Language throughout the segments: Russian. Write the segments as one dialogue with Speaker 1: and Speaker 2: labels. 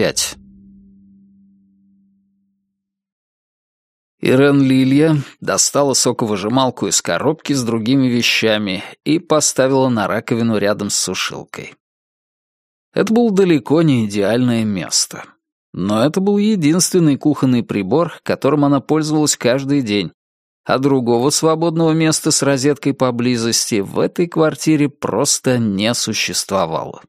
Speaker 1: 25. Ирен Лилья достала соковыжималку из коробки с другими вещами и поставила на раковину рядом с сушилкой. Это было далеко не идеальное место. Но это был единственный кухонный прибор, которым она пользовалась каждый день, а другого свободного места с розеткой поблизости в этой квартире просто не существовало.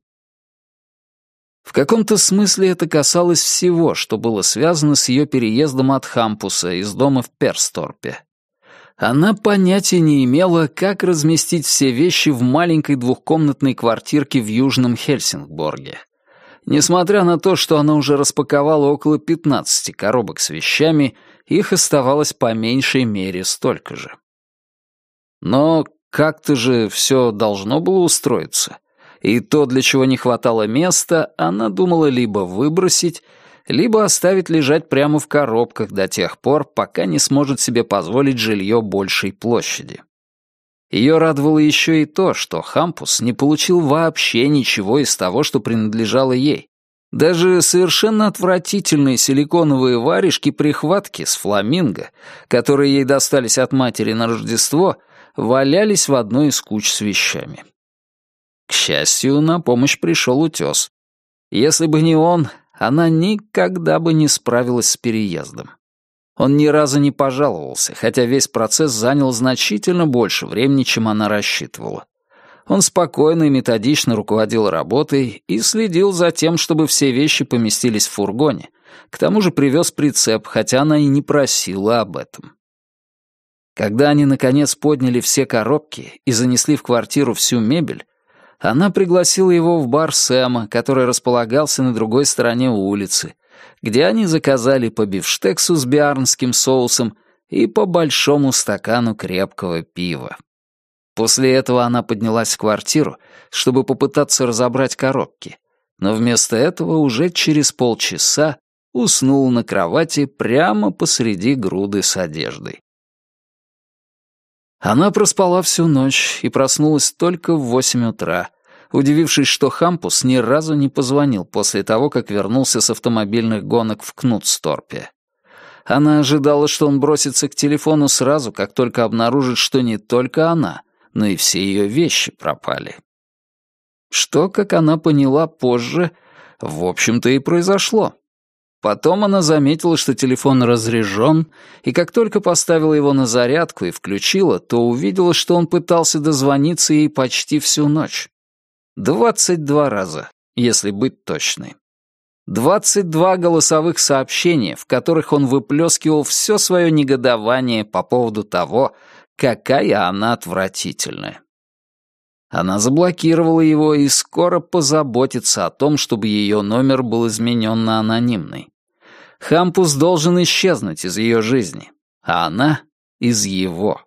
Speaker 1: В каком-то смысле это касалось всего, что было связано с ее переездом от Хампуса из дома в Персторпе. Она понятия не имела, как разместить все вещи в маленькой двухкомнатной квартирке в Южном Хельсингборге. Несмотря на то, что она уже распаковала около 15 коробок с вещами, их оставалось по меньшей мере столько же. Но как-то же все должно было устроиться. И то, для чего не хватало места, она думала либо выбросить, либо оставить лежать прямо в коробках до тех пор, пока не сможет себе позволить жилье большей площади. Ее радовало еще и то, что Хампус не получил вообще ничего из того, что принадлежало ей. Даже совершенно отвратительные силиконовые варежки-прихватки с фламинго, которые ей достались от матери на Рождество, валялись в одной из куч с вещами. К счастью, на помощь пришел утес. Если бы не он, она никогда бы не справилась с переездом. Он ни разу не пожаловался, хотя весь процесс занял значительно больше времени, чем она рассчитывала. Он спокойно и методично руководил работой и следил за тем, чтобы все вещи поместились в фургоне. К тому же привез прицеп, хотя она и не просила об этом. Когда они, наконец, подняли все коробки и занесли в квартиру всю мебель, она пригласила его в бар Сэма, который располагался на другой стороне улицы, где они заказали по бифштексу с биарнским соусом и по большому стакану крепкого пива. После этого она поднялась в квартиру, чтобы попытаться разобрать коробки, но вместо этого уже через полчаса уснула на кровати прямо посреди груды с одеждой. Она проспала всю ночь и проснулась только в восемь утра, удивившись, что Хампус ни разу не позвонил после того, как вернулся с автомобильных гонок в Кнутсторпе. Она ожидала, что он бросится к телефону сразу, как только обнаружит, что не только она, но и все ее вещи пропали. Что, как она поняла позже, в общем-то и произошло. Потом она заметила, что телефон разряжен, и как только поставила его на зарядку и включила, то увидела, что он пытался дозвониться ей почти всю ночь. Двадцать два раза, если быть точной. Двадцать два голосовых сообщения, в которых он выплескивал все свое негодование по поводу того, какая она отвратительная. Она заблокировала его и скоро позаботится о том, чтобы ее номер был изменен на анонимный. Хампус должен исчезнуть из ее жизни, а она — из его.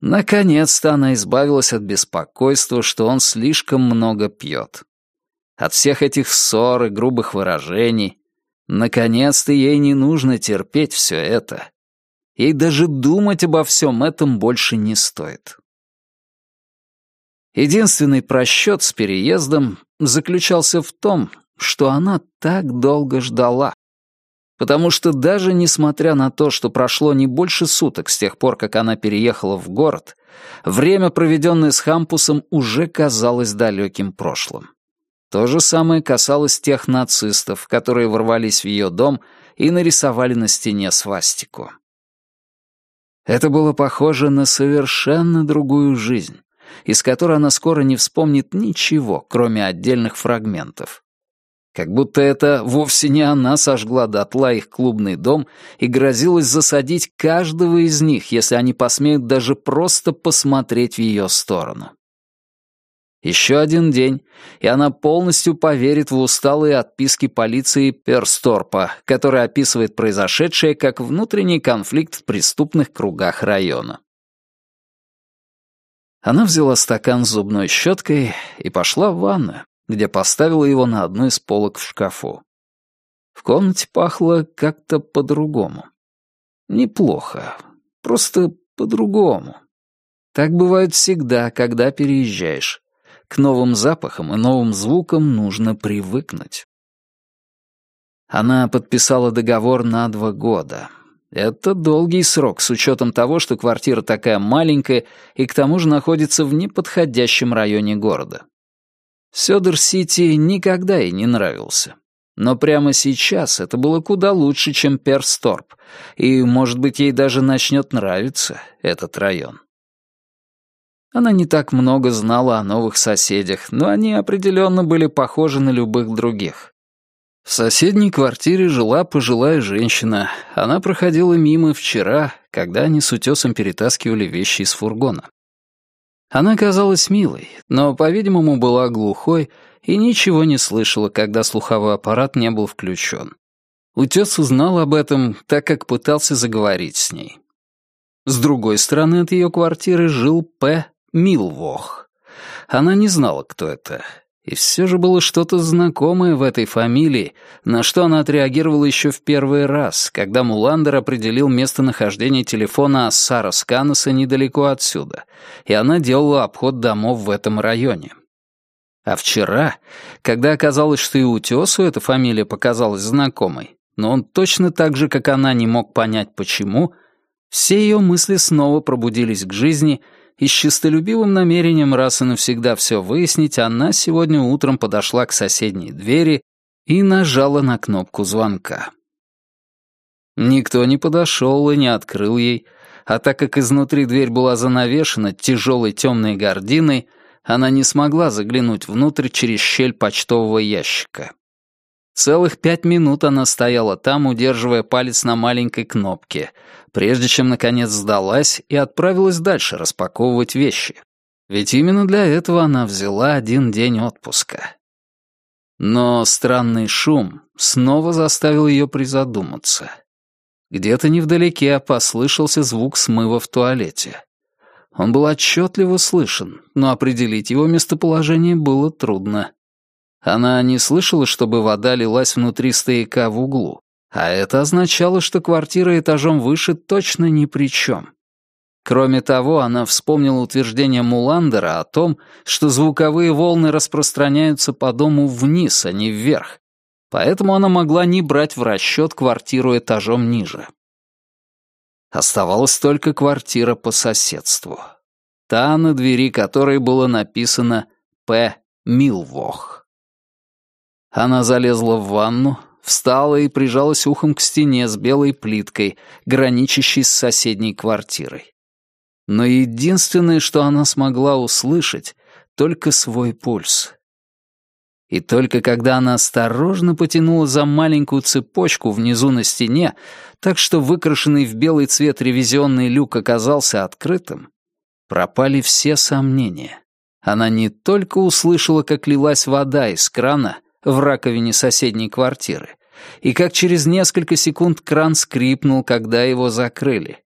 Speaker 1: Наконец-то она избавилась от беспокойства, что он слишком много пьет. От всех этих ссор и грубых выражений. Наконец-то ей не нужно терпеть все это. Ей даже думать обо всем этом больше не стоит. Единственный просчет с переездом заключался в том, что она так долго ждала. Потому что даже несмотря на то, что прошло не больше суток с тех пор, как она переехала в город, время, проведенное с Хампусом, уже казалось далеким прошлым. То же самое касалось тех нацистов, которые ворвались в ее дом и нарисовали на стене свастику. Это было похоже на совершенно другую жизнь, из которой она скоро не вспомнит ничего, кроме отдельных фрагментов. Как будто это вовсе не она сожгла дотла их клубный дом и грозилась засадить каждого из них, если они посмеют даже просто посмотреть в ее сторону. Еще один день, и она полностью поверит в усталые отписки полиции Персторпа, который описывает произошедшее как внутренний конфликт в преступных кругах района. Она взяла стакан с зубной щеткой и пошла в ванную, где поставила его на одну из полок в шкафу. В комнате пахло как-то по-другому. Неплохо, просто по-другому. Так бывает всегда, когда переезжаешь. К новым запахам и новым звукам нужно привыкнуть. Она подписала договор на два года. Это долгий срок, с учетом того, что квартира такая маленькая и к тому же находится в неподходящем районе города. Сёдор-Сити никогда ей не нравился. Но прямо сейчас это было куда лучше, чем Персторп, и, может быть, ей даже начнет нравиться этот район. Она не так много знала о новых соседях, но они определенно были похожи на любых других. В соседней квартире жила пожилая женщина. Она проходила мимо вчера, когда они с утесом перетаскивали вещи из фургона. Она казалась милой, но, по-видимому, была глухой и ничего не слышала, когда слуховой аппарат не был включен. Утес узнал об этом, так как пытался заговорить с ней. С другой стороны от ее квартиры жил П. Милвох. Она не знала, кто это. И все же было что-то знакомое в этой фамилии, на что она отреагировала еще в первый раз, когда Муландер определил местонахождение телефона Ассара Сканаса недалеко отсюда, и она делала обход домов в этом районе. А вчера, когда оказалось, что и Утесу эта фамилия показалась знакомой, но он точно так же, как она, не мог понять, почему, все ее мысли снова пробудились к жизни — и с честолюбивым намерением раз и навсегда все выяснить, она сегодня утром подошла к соседней двери и нажала на кнопку звонка. Никто не подошел и не открыл ей, а так как изнутри дверь была занавешена тяжелой темной гординой, она не смогла заглянуть внутрь через щель почтового ящика. Целых пять минут она стояла там, удерживая палец на маленькой кнопке, прежде чем, наконец, сдалась и отправилась дальше распаковывать вещи. Ведь именно для этого она взяла один день отпуска. Но странный шум снова заставил ее призадуматься. Где-то невдалеке послышался звук смыва в туалете. Он был отчетливо слышен, но определить его местоположение было трудно. Она не слышала, чтобы вода лилась внутри стояка в углу, а это означало, что квартира этажом выше точно ни при чем. Кроме того, она вспомнила утверждение Муландера о том, что звуковые волны распространяются по дому вниз, а не вверх, поэтому она могла не брать в расчет квартиру этажом ниже. Оставалась только квартира по соседству. Та, на двери которой было написано «П. Милвох». Она залезла в ванну, встала и прижалась ухом к стене с белой плиткой, граничащей с соседней квартирой. Но единственное, что она смогла услышать, только свой пульс. И только когда она осторожно потянула за маленькую цепочку внизу на стене, так что выкрашенный в белый цвет ревизионный люк оказался открытым, пропали все сомнения. Она не только услышала, как лилась вода из крана, в раковине соседней квартиры, и как через несколько секунд кран скрипнул, когда его закрыли.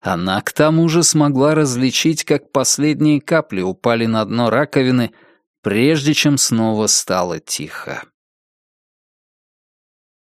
Speaker 1: Она к тому же смогла различить, как последние капли упали на дно раковины, прежде чем снова стало тихо.